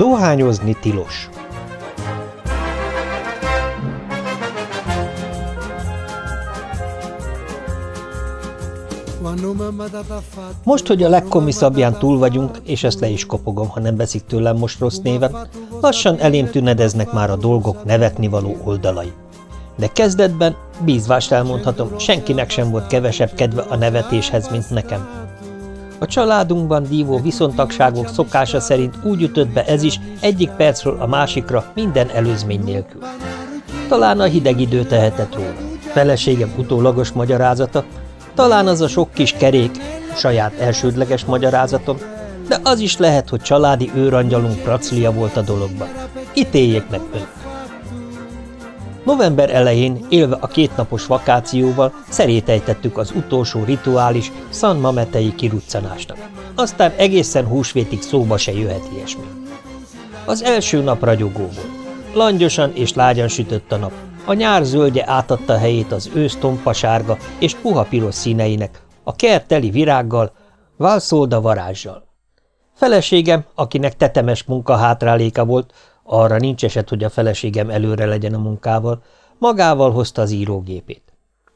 Dohányozni tilos. Most, hogy a legkomiszabbján túl vagyunk, és ezt le is kopogom, ha nem veszik tőlem most rossz néven, lassan elém tünedeznek már a dolgok nevetnivaló oldalai. De kezdetben, bízvást elmondhatom, senkinek sem volt kevesebb kedve a nevetéshez, mint nekem. A családunkban dívó viszontagságok szokása szerint úgy ütött be ez is egyik percről a másikra minden előzmény nélkül. Talán a hideg idő tehetett róla. Feleségem utólagos magyarázata, talán az a sok kis kerék, saját elsődleges magyarázatom, de az is lehet, hogy családi őrangyalunk praclia volt a dologban. Ítéljék meg ők. November elején, élve a kétnapos vakációval, szerétejtettük az utolsó rituális San Mametei kiruccanásnak. Aztán egészen húsvétig szóba se jöhet ilyesmi. Az első nap ragyogó volt. Langyosan és lágyan sütött a nap. A nyár zöldje átadta helyét az ősz tompasárga és puha piros színeinek, a kert virággal, válszolda varázsjal. Feleségem, akinek tetemes munka hátráléka volt, arra nincs eset, hogy a feleségem előre legyen a munkával, magával hozta az írógépét.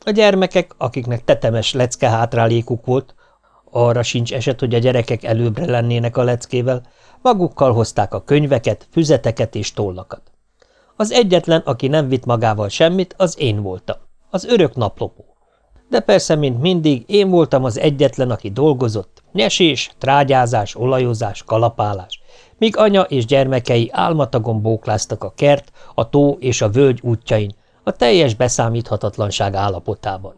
A gyermekek, akiknek tetemes lecke hátrálékuk volt, arra sincs eset, hogy a gyerekek előbbre lennének a leckével, magukkal hozták a könyveket, füzeteket és tollakat. Az egyetlen, aki nem vitt magával semmit, az én voltam, az örök naplopó. De persze, mint mindig, én voltam az egyetlen, aki dolgozott, nyesés, trágyázás, olajozás, kalapálás, míg anya és gyermekei álmatagon bókláztak a kert, a tó és a völgy útjain, a teljes beszámíthatatlanság állapotában.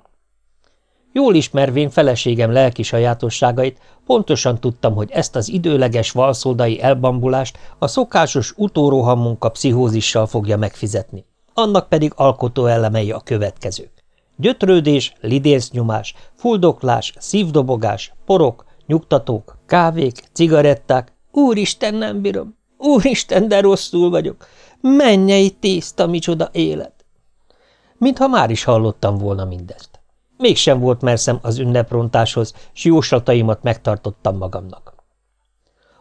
Jól ismervén feleségem lelki sajátosságait, pontosan tudtam, hogy ezt az időleges valszoldai elbambulást a szokásos utórohamunka pszichózissal fogja megfizetni. Annak pedig alkotó elemei a következők. Gyötrődés, lidésznyomás, fuldoklás, szívdobogás, porok, nyugtatók, kávék, cigaretták, Úristen, nem bírom. Úristen, de rosszul vagyok. Mennyei tészta, micsoda élet. Mintha már is hallottam volna mindezt. Mégsem volt merszem az ünneprontáshoz, s jóslataimat megtartottam magamnak.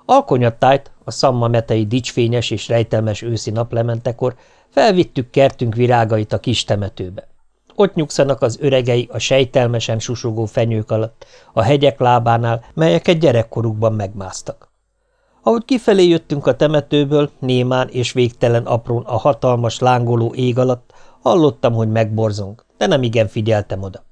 Alkonyattájt, a szamma metei dicsfényes és rejtelmes őszi naplementekor felvittük kertünk virágait a kis temetőbe. Ott nyugszanak az öregei a sejtelmesen susogó fenyők alatt, a hegyek lábánál, melyeket gyerekkorukban megmásztak. Ahogy kifelé jöttünk a temetőből, némán és végtelen aprón a hatalmas lángoló ég alatt, hallottam, hogy megborzong, de nem igen figyeltem oda.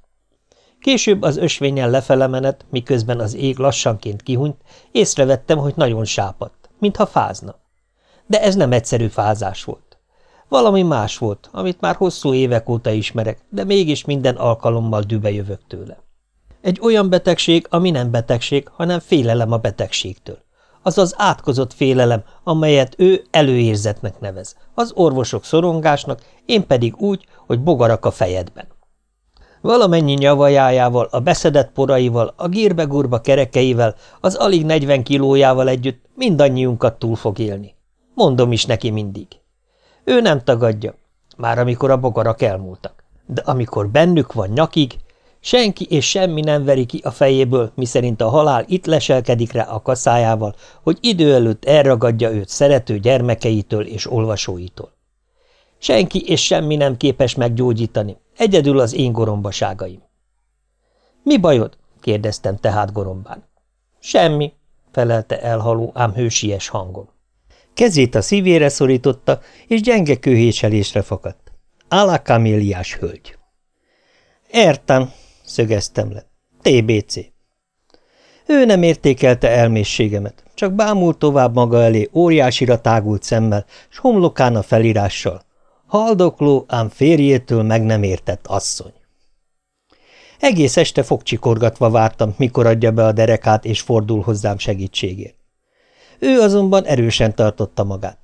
Később az ösvényen lefele menet, miközben az ég lassanként kihunyt, észrevettem, hogy nagyon sápadt, mintha fázna. De ez nem egyszerű fázás volt. Valami más volt, amit már hosszú évek óta ismerek, de mégis minden alkalommal dübe jövök tőle. Egy olyan betegség, ami nem betegség, hanem félelem a betegségtől az az átkozott félelem, amelyet ő előérzetnek nevez, az orvosok szorongásnak, én pedig úgy, hogy bogarak a fejedben. Valamennyi nyavajájával, a beszedett poraival, a gírbe-gurba kerekeivel, az alig 40 kilójával együtt mindannyiunkat túl fog élni. Mondom is neki mindig. Ő nem tagadja, már amikor a bogarak elmúltak. De amikor bennük van nyakig, Senki és semmi nem veri ki a fejéből, miszerint a halál itt leselkedik rá a kaszájával, hogy idő előtt elragadja őt szerető gyermekeitől és olvasóitól. Senki és semmi nem képes meggyógyítani, egyedül az én gorombaságaim. – Mi bajod? – kérdeztem tehát gorombán. – Semmi – felelte elhaló, ám hősies hangon. Kezét a szívére szorította, és gyenge kőhéselésre fakadt. Állakáméliás hölgy. – Értem – szögeztem le. TBC. Ő nem értékelte elmészségemet, csak bámult tovább maga elé óriásira tágult szemmel, s homlokán a felirással. Haldokló, ám férjétől meg nem értett asszony. Egész este fogcsikorgatva vártam, mikor adja be a derekát és fordul hozzám segítségért. Ő azonban erősen tartotta magát.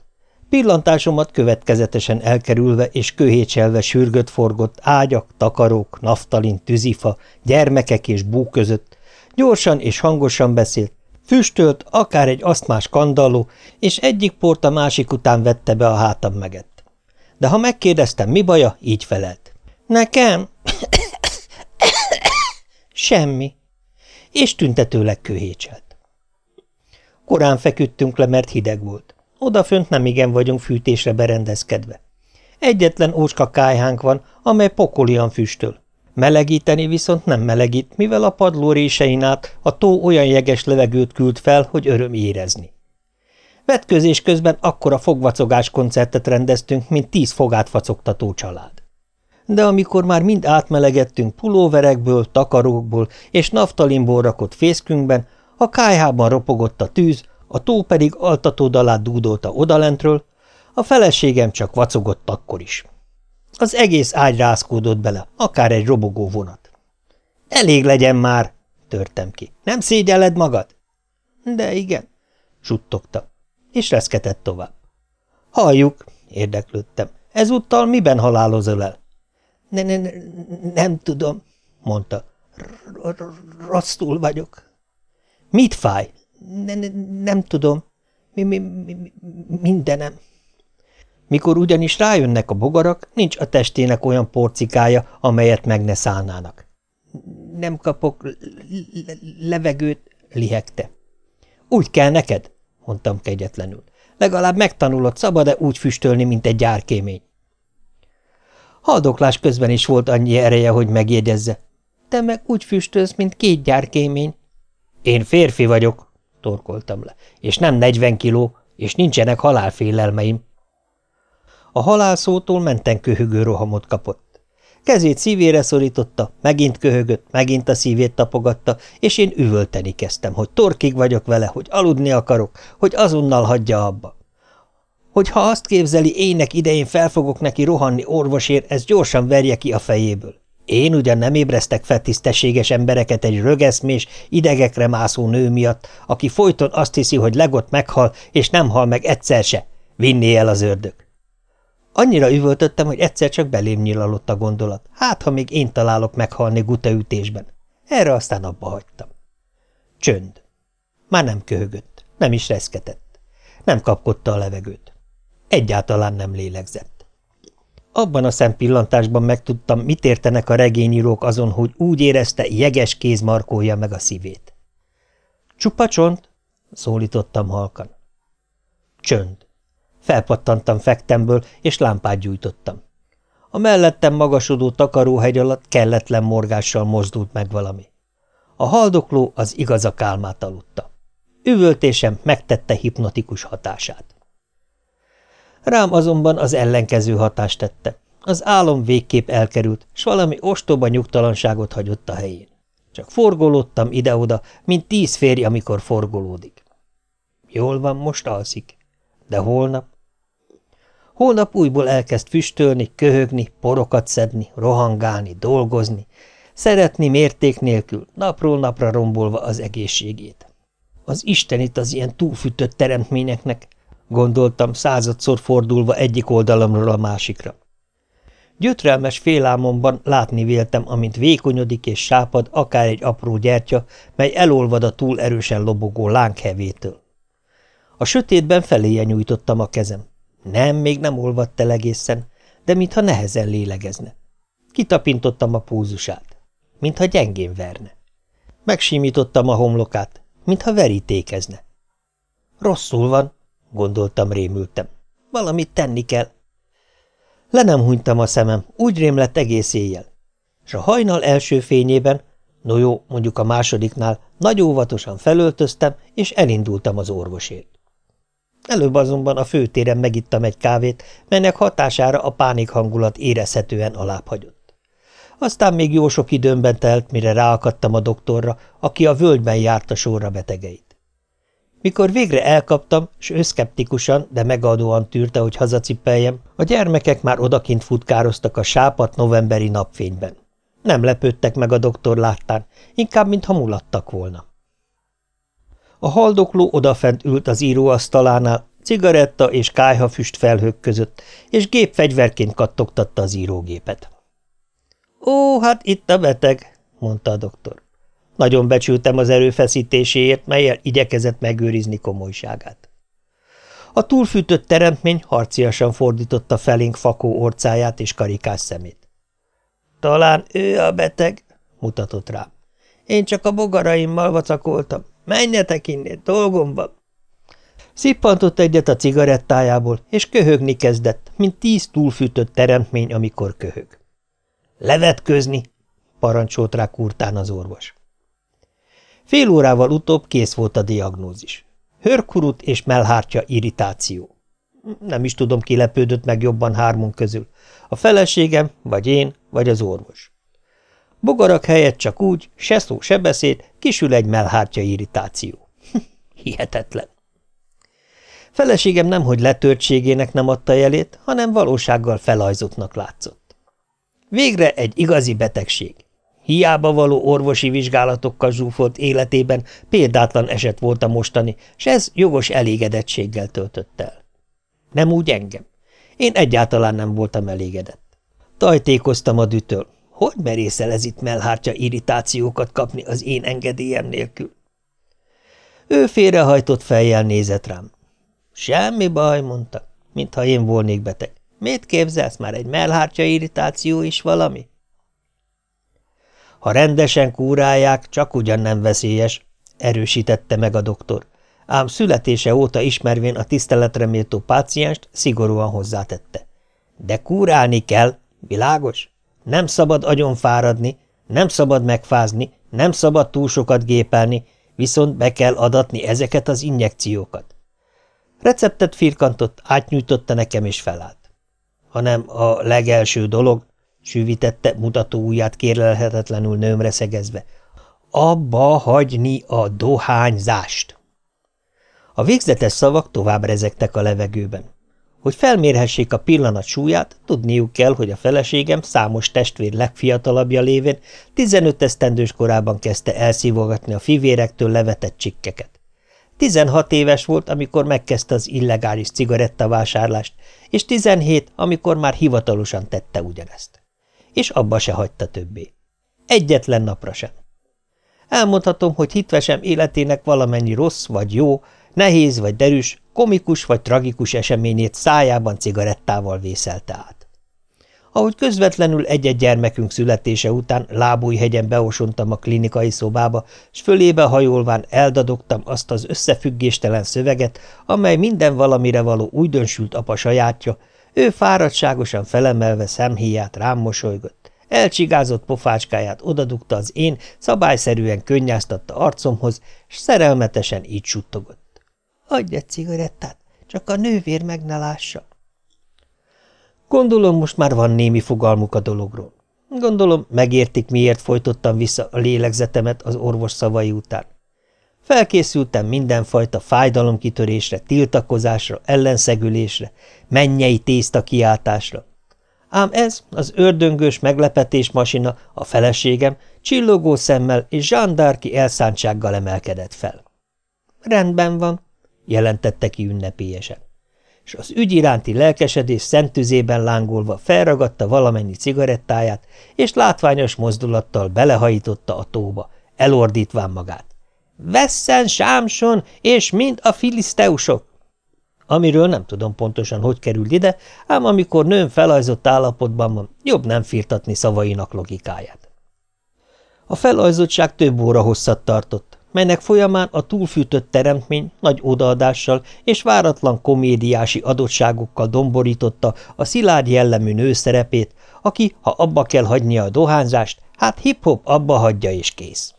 Pillantásomat következetesen elkerülve és köhécselve sürgött forgott ágyak, takarók, naftalin, tűzifa, gyermekek és bú között, gyorsan és hangosan beszélt, füstölt, akár egy asztmás kandalló, és egyik port a másik után vette be a hátam megett. De ha megkérdeztem, mi baja, így felelt. Nekem? Semmi. És tüntetőleg köhécselt. Korán feküdtünk le, mert hideg volt. Odafönt nem igen vagyunk fűtésre berendezkedve. Egyetlen ócska kájhánk van, amely pokolian füstöl. Melegíteni viszont nem melegít, mivel a padló résein át a tó olyan jeges levegőt küld fel, hogy öröm érezni. Vetközés közben akkora fogvacogás koncertet rendeztünk, mint tíz fogát facogtató család. De amikor már mind átmelegettünk pulóverekből, takarókból és naftalimból rakott fészkünkben, a kájhában ropogott a tűz, a tó pedig altató dalát dúdolta odalentről, a feleségem csak vacogott akkor is. Az egész ágy rázkódott bele, akár egy robogó vonat. Elég legyen már, törtem ki. Nem szégyelled magad? De igen, suttogta, és reszketett tovább. Halljuk, érdeklődtem. Ezúttal miben halálozol el? Ne, ne, ne, nem tudom, mondta. Rosszul vagyok. Mit fáj? Ne, ne, nem tudom. Mi, mi, mi, mindenem. Mikor ugyanis rájönnek a bogarak, nincs a testének olyan porcikája, amelyet meg ne szállnának. Nem kapok levegőt, lihegte. Úgy kell neked, mondtam kegyetlenül. Legalább megtanulod szabad-e úgy füstölni, mint egy gyárkémény. Haldoklás közben is volt annyi ereje, hogy megjegyezze. Te meg úgy füstölsz, mint két gyárkémény. Én férfi vagyok, torkoltam le, és nem negyven kiló, és nincsenek halálfélelmeim. A halálszótól menten köhögő rohamot kapott. Kezét szívére szorította, megint köhögött, megint a szívét tapogatta, és én üvölteni kezdtem, hogy torkig vagyok vele, hogy aludni akarok, hogy azonnal hagyja abba. Hogy ha azt képzeli, ének idején fel fogok neki rohanni orvosért, ez gyorsan verje ki a fejéből. Én ugyan nem ébreztek fel tisztességes embereket egy rögeszmés, idegekre mászó nő miatt, aki folyton azt hiszi, hogy legott meghal, és nem hal meg egyszer se. Vinné el az ördög. Annyira üvöltöttem, hogy egyszer csak belém nyilalott a gondolat. Hát, ha még én találok meghalni gutaütésben. Erre aztán abba hagytam. Csönd. Már nem köhögött, nem is reszketett. Nem kapkodta a levegőt. Egyáltalán nem lélegzett. Abban a szempillantásban megtudtam, mit értenek a regényírók azon, hogy úgy érezte, jeges kéz markolja meg a szívét. – Csupa csont? – szólítottam halkan. Csönd. Felpattantam fektemből, és lámpát gyújtottam. A mellettem magasodó takaróhegy alatt kelletlen morgással mozdult meg valami. A haldokló az igazak álmát aludta. Üvöltésem megtette hipnotikus hatását. Rám azonban az ellenkező hatást tette. Az álom végképp elkerült, s valami ostoba nyugtalanságot hagyott a helyén. Csak forgolódtam ide-oda, mint tíz férj, amikor forgolódik. Jól van, most alszik. De holnap? Holnap újból elkezd füstölni, köhögni, porokat szedni, rohangálni, dolgozni, szeretni mérték nélkül, napról napra rombolva az egészségét. Az Isten itt az ilyen túlfűtött teremtményeknek, gondoltam századszor fordulva egyik oldalamról a másikra. Gyötrelmes félálmomban látni véltem, amint vékonyodik és sápad akár egy apró gyertya, mely elolvad a túl erősen lobogó lánghevétől. A sötétben feléje nyújtottam a kezem. Nem, még nem olvadt el egészen, de mintha nehezen lélegezne. Kitapintottam a púzusát, mintha gyengén verne. Megsimítottam a homlokát, mintha verítékezne. Rosszul van, gondoltam rémültem. Valamit tenni kell. Le nem hunytam a szemem, úgy rém lett egész éjjel. És a hajnal első fényében, no jó, mondjuk a másodiknál, nagy óvatosan felöltöztem, és elindultam az orvosért. Előbb azonban a főtéren megittam egy kávét, melynek hatására a pánik hangulat érezhetően alábbhagyott. Aztán még jó sok időmben telt, mire ráakadtam a doktorra, aki a völgyben járta sorra betegeit. Mikor végre elkaptam, s ő szkeptikusan, de megadóan tűrte, hogy hazacipeljem, a gyermekek már odakint futkároztak a sápat novemberi napfényben. Nem lepődtek meg a doktor láttán, inkább mintha mulattak volna. A haldokló odafent ült az íróasztalánál, cigaretta és kájhafüst felhők között, és gépfegyverként kattogtatta az írógépet. – Ó, hát itt a beteg – mondta a doktor. Nagyon becsültem az erőfeszítéséért, melyel igyekezett megőrizni komolyságát. A túlfűtött teremtmény harciasan fordította felénk fakó orcáját és karikás szemét. – Talán ő a beteg – mutatott rám. – Én csak a bogaraimmal vacakoltam. Menjetek innét, dolgom van. Szippantott egyet a cigarettájából, és köhögni kezdett, mint tíz túlfűtött teremtmény, amikor köhög. – Levetközni! – parancsolt rá kurtán az orvos. Fél órával utóbb kész volt a diagnózis. Hörkurut és melhártya irritáció. Nem is tudom, ki lepődött meg jobban hármunk közül. A feleségem, vagy én, vagy az orvos. Bogarak helyett csak úgy, se szó, se beszéd, kisül egy melhártya irritáció. Hihetetlen. Feleségem nemhogy letörtségének nem adta jelét, hanem valósággal felajzottnak látszott. Végre egy igazi betegség. Hiába való orvosi vizsgálatokkal zsúfolt életében példátlan eset volt a mostani, s ez jogos elégedettséggel töltött el. Nem úgy engem. Én egyáltalán nem voltam elégedett. Tajtékoztam a dütől. Hogy merészel ez itt melhártya irritációkat kapni az én engedélyem nélkül? Ő félrehajtott fejjel nézett rám. Semmi baj, mondta, mintha én volnék beteg. Mit képzelsz már, egy melhártya irritáció is valami? Ha rendesen kúrálják, csak ugyan nem veszélyes, erősítette meg a doktor, ám születése óta ismervén a tiszteletre méltó pácienst szigorúan hozzátette. De kúrálni kell, világos? Nem szabad agyon fáradni, nem szabad megfázni, nem szabad túl sokat gépelni, viszont be kell adatni ezeket az injekciókat. Receptet firkantott, átnyújtotta nekem és felállt. Hanem a legelső dolog, sűvítette mutató ujját kérlelhetetlenül nőmre szegezve, abba hagyni a dohányzást. A végzetes szavak tovább rezegtek a levegőben. Hogy felmérhessék a pillanat súlyát, tudniuk kell, hogy a feleségem számos testvér legfiatalabbja lévén 15 esztendős korában kezdte elszívogatni a fivérektől levetett csikkeket. 16 éves volt, amikor megkezdte az illegális cigarettavásárlást, és 17, amikor már hivatalosan tette ugyanezt. És abba se hagyta többé. Egyetlen napra sem. Elmondhatom, hogy hitvesem életének valamennyi rossz vagy jó, nehéz vagy derűs, komikus vagy tragikus eseményét szájában cigarettával vészelte át. Ahogy közvetlenül egy-egy gyermekünk születése után lábújhegyen beosontam a klinikai szobába, s fölébe hajolván eldadogtam azt az összefüggéstelen szöveget, amely minden valamire való újdonsült apa sajátja, ő fáradtságosan felemelve szemhéját rám mosolygott, elcsigázott pofácskáját odadugta az én, szabályszerűen könnyáztatta arcomhoz, s szerelmetesen így suttogott. – Adj egy cigarettát, csak a nővér meg ne lássa! Gondolom, most már van némi fogalmuk a dologról. Gondolom, megértik, miért folytottam vissza a lélegzetemet az orvos szavai után. Felkészültem mindenfajta fájdalomkitörésre, tiltakozásra, ellenszegülésre, mennyei tészta kiáltásra. Ám ez, az ördöngős meglepetés masina, a feleségem, csillogó szemmel és zsandárki elszántsággal emelkedett fel. Rendben van, jelentette ki ünnepélyesen és az ügy iránti lelkesedés szentüzében lángolva felragadta valamennyi cigarettáját, és látványos mozdulattal belehajította a tóba, elordítván magát. – Vesszen Sámson, és mind a filiszteusok! Amiről nem tudom pontosan, hogy került ide, ám amikor nőn felajzott állapotban van, jobb nem firtatni szavainak logikáját. A felajzottság több óra hosszat tartott, melynek folyamán a túlfűtött teremtmény nagy odaadással és váratlan komédiási adottságokkal domborította a szilárd jellemű nő szerepét, aki, ha abba kell hagynia a dohányzást, hát hip-hop abba hagyja és kész.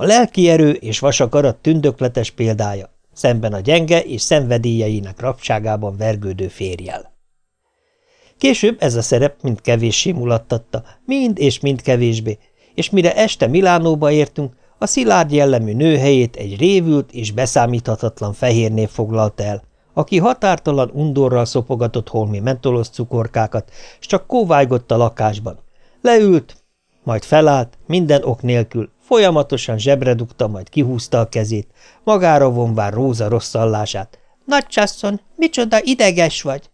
A lelki erő és vasakarat tündökletes példája, szemben a gyenge és szenvedélyeinek rapságában vergődő férjel. Később ez a szerep mind kevéssé mulattatta, mind és mind kevésbé, és mire este Milánóba értünk, a szilárd jellemű nő helyét egy révült és beszámíthatatlan fehér név foglalta el, aki határtalan undorral szopogatott holmi mentolos cukorkákat, s csak kóvájgott a lakásban. Leült, majd felállt, minden ok nélkül, folyamatosan zsebre dugta, majd kihúzta a kezét, magára vonván Róza rosszallását. – Nagycsasszon, micsoda ideges vagy!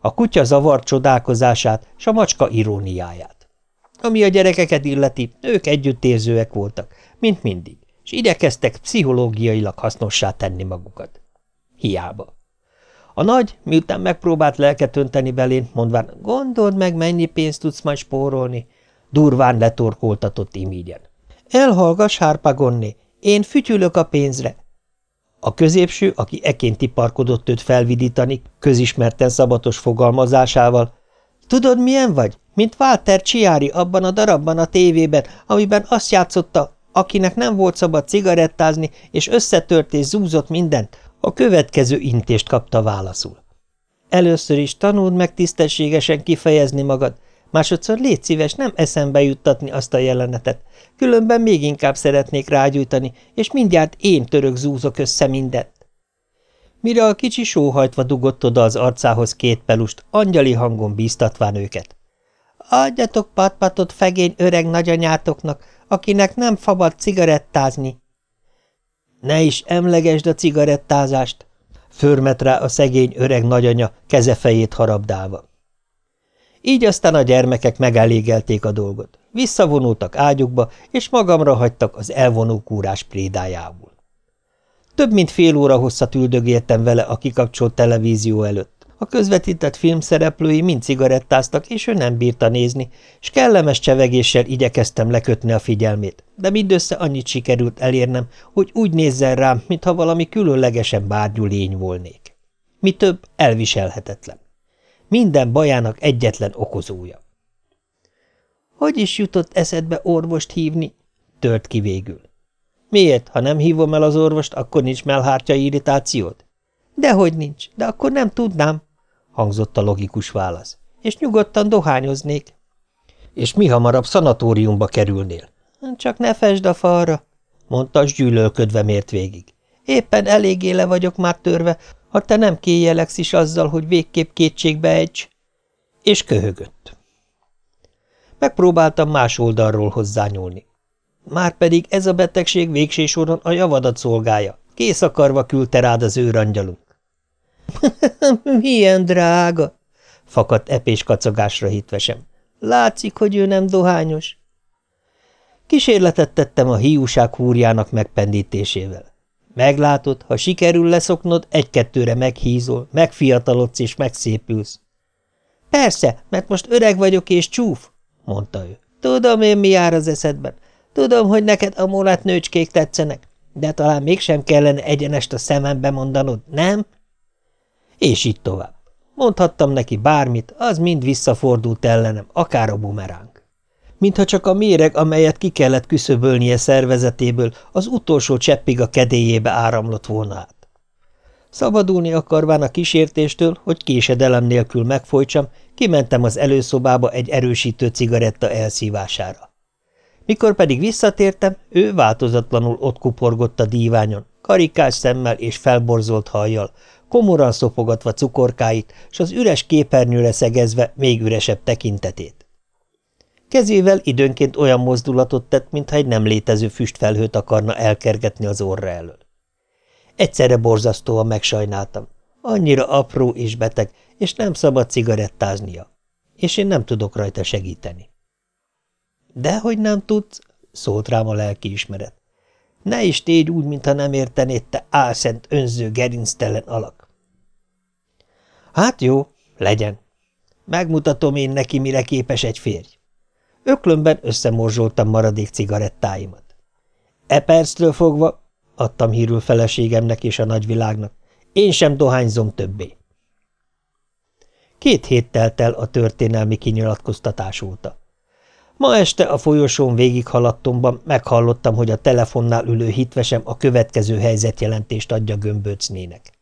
A kutya zavart csodálkozását, s a macska iróniáját. Ami a gyerekeket illeti, ők együttérzőek voltak, mint mindig, és igyekeztek pszichológiailag hasznossá tenni magukat. Hiába. A nagy, miután megpróbált lelket önteni belén, mondván, gondold meg, mennyi pénzt tudsz majd spórolni, durván letorkoltatott imígyen. Elhallgass, Hárpagonni, én fütyülök a pénzre. A középső, aki eként tiparkodott őt felvidítani, közismerten szabatos fogalmazásával. Tudod, milyen vagy? Mint Walter Ciari abban a darabban a tévében, amiben azt játszotta, akinek nem volt szabad cigarettázni, és összetört és zúzott mindent, a következő intést kapta válaszul. Először is tanuld meg tisztességesen kifejezni magad, másodszor légy szíves nem eszembe juttatni azt a jelenetet, különben még inkább szeretnék rágyújtani, és mindjárt én török zúzok össze mindent. Mire a kicsi sóhajtva dugott oda az arcához két pelust, angyali hangon bíztatván őket. Adjatok patpatot fegény öreg nagyanyátoknak, akinek nem szabad cigarettázni. Ne is emlegesd a cigarettázást, förmet rá a szegény öreg nagyanya kezefejét harabdálva. Így aztán a gyermekek megelégelték a dolgot. Visszavonultak ágyukba, és magamra hagytak az elvonó kúrás prédájából. Több mint fél óra hosszat üldögéltem vele a kikapcsolt televízió előtt. A közvetített film szereplői mind cigarettáztak, és ő nem bírta nézni, és kellemes csevegéssel igyekeztem lekötni a figyelmét, de mindössze annyit sikerült elérnem, hogy úgy nézzen rám, mintha valami különlegesen bárgyú lény volnék. Mi több, elviselhetetlen. Minden bajának egyetlen okozója. – Hogy is jutott eszedbe orvost hívni? – tört ki végül. – Miért, ha nem hívom el az orvost, akkor nincs melhártya irritációd? – Dehogy nincs, de akkor nem tudnám hangzott a logikus válasz. És nyugodtan dohányoznék. És mi hamarabb szanatóriumba kerülnél? Csak ne fesd a falra, mondta, s gyűlölködve mért végig. Éppen eléggé le vagyok már törve, ha te nem kéjeleksz is azzal, hogy végképp kétségbe egy. És köhögött. Megpróbáltam más oldalról hozzányúlni. Márpedig ez a betegség végső soron a javadat szolgálja. Kész akarva küldte rád az őrangyalunk. – Milyen drága! – fakadt epés kacagásra hitvesem. – Látszik, hogy ő nem dohányos. Kísérletet tettem a hiúság húrjának megpendítésével. Meglátod, ha sikerül leszoknod, egy-kettőre meghízol, megfiatalodsz és megszépülsz. Persze, mert most öreg vagyok és csúf, mondta ő. Tudom én, mi jár az eszedben. Tudom, hogy neked a molát nőcskék tetszenek, de talán mégsem kellene egyenest a szemembe mondanod, nem? És így tovább. Mondhattam neki bármit, az mind visszafordult ellenem, akár a bumeránk. Mintha csak a méreg, amelyet ki kellett küszöbölnie szervezetéből, az utolsó cseppig a kedélyébe áramlott volna át. Szabadulni akarván a kísértéstől, hogy késedelem nélkül megfojtsam, kimentem az előszobába egy erősítő cigaretta elszívására. Mikor pedig visszatértem, ő változatlanul ott kuporgott a díványon, karikás szemmel és felborzolt hajjal, komoran szopogatva cukorkáit, s az üres képernyőre szegezve még üresebb tekintetét. Kezével időnként olyan mozdulatot tett, mintha egy nem létező füstfelhőt akarna elkergetni az orra elől. Egyszerre borzasztóan megsajnáltam. Annyira apró és beteg, és nem szabad cigarettáznia. És én nem tudok rajta segíteni. Dehogy nem tudsz, szólt rám a lelkiismeret. Ne is tégy úgy, mintha nem értenéd, te álszent, önző, gerinctelen alak. Hát jó, legyen. Megmutatom én neki, mire képes egy férj. Öklömben összemorzsoltam maradék cigarettáimat. E perctől fogva, adtam hírül feleségemnek és a nagyvilágnak, én sem dohányzom többé. Két hét telt el a történelmi kinyilatkoztatás óta. Ma este a folyosón végighaladtomban meghallottam, hogy a telefonnál ülő hitvesem a következő helyzetjelentést adja gömböcnének.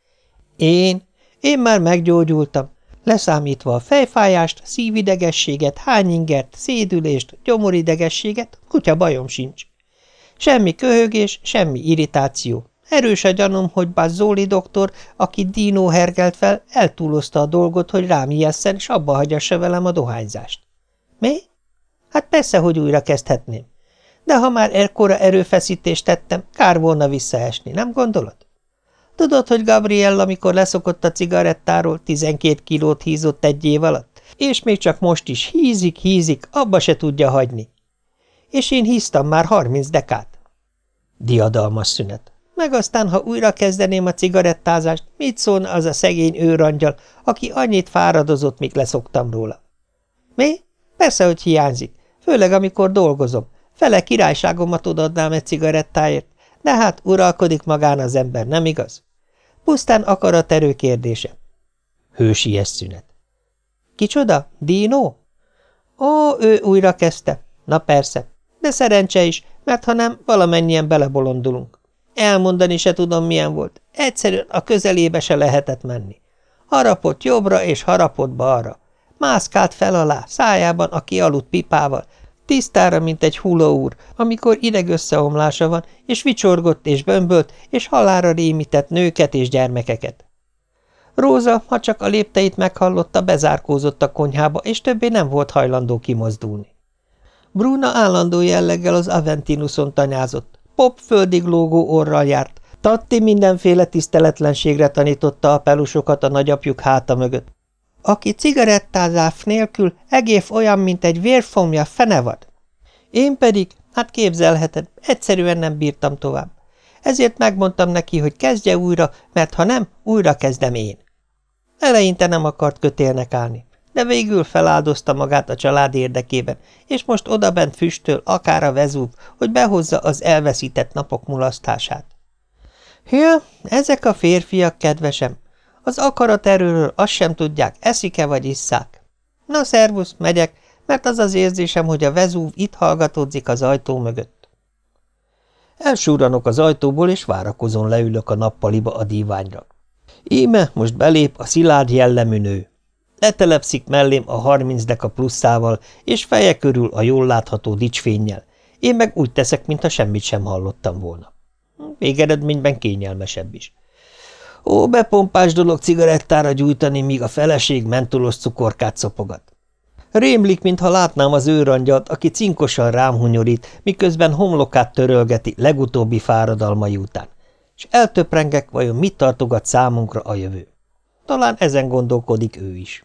Én, én már meggyógyultam, leszámítva a fejfájást, szívidegességet, hányingert, szédülést, gyomoridegességet, kutya bajom sincs. Semmi köhögés, semmi irritáció. Erős a gyanom, hogy bár Zóli doktor, aki Dino hergelt fel, eltúlozta a dolgot, hogy rám ijesszen, és abba hagyassa velem a dohányzást. Mi? Hát persze, hogy újra kezdhetném. De ha már ekkora erőfeszítést tettem, kár volna visszaesni, nem gondolod? Tudod, hogy Gabriella, amikor leszokott a cigarettáról, tizenkét kilót hízott egy év alatt? És még csak most is hízik, hízik, abba se tudja hagyni. És én híztam már harminc dekát. Diadalmas szünet. Meg aztán, ha újra kezdeném a cigarettázást, mit szólna az a szegény őrangyal, aki annyit fáradozott, míg leszoktam róla? Mi? Persze, hogy hiányzik. Főleg, amikor dolgozom. Fele királyságomat odadnám egy cigarettáért, De hát uralkodik magán az ember, nem igaz? Pusztán akaraterő kérdése. Hősies szünet. Kicsoda? Dino? Ó, ő újra kezdte. Na persze. De szerencse is, mert ha nem, valamennyien belebolondulunk. Elmondani se tudom, milyen volt. Egyszerűen a közelébe se lehetett menni. Harapott jobbra és harapott balra. Mászkált fel alá, szájában a kialudt pipával, tisztára, mint egy úr, amikor ideg összeomlása van, és vicsorgott és bömbölt, és halára rémített nőket és gyermekeket. Róza, ha csak a lépteit meghallotta, bezárkózott a konyhába, és többé nem volt hajlandó kimozdulni. Bruna állandó jelleggel az Aventinuson tanyázott, Pop földig lógó orral járt, Tatti mindenféle tiszteletlenségre tanította a pelusokat a nagyapjuk háta mögött. Aki cigarettázáf nélkül egész olyan, mint egy vérfomja fenevad. Én pedig, hát képzelheted, egyszerűen nem bírtam tovább. Ezért megmondtam neki, hogy kezdje újra, mert ha nem, újra kezdem én. Eleinte nem akart kötélnek állni, de végül feláldozta magát a család érdekében, és most odabent füstöl, akár a vezúv, hogy behozza az elveszített napok mulasztását. Ja, ezek a férfiak, kedvesem, az akarat erőről azt sem tudják, eszik-e vagy isszák. Na, szervusz, megyek, mert az az érzésem, hogy a vezúv itt hallgatódzik az ajtó mögött. Elsúranok az ajtóból, és várakozón leülök a nappaliba a díványra. Íme most belép a szilárd jellemű nő. Letelepszik mellém a harminc deka pluszával, és feje körül a jól látható dicsfénnyel. Én meg úgy teszek, mintha semmit sem hallottam volna. Végeredményben kényelmesebb is. Ó, bepompás dolog cigarettára gyújtani, míg a feleség mentolos cukorkát szopogat. Rémlik, mintha látnám az őrangyalt, aki cinkosan rám hunyorít, miközben homlokát törölgeti legutóbbi fáradalmai után, és eltöprengek, vajon mit tartogat számunkra a jövő. Talán ezen gondolkodik ő is.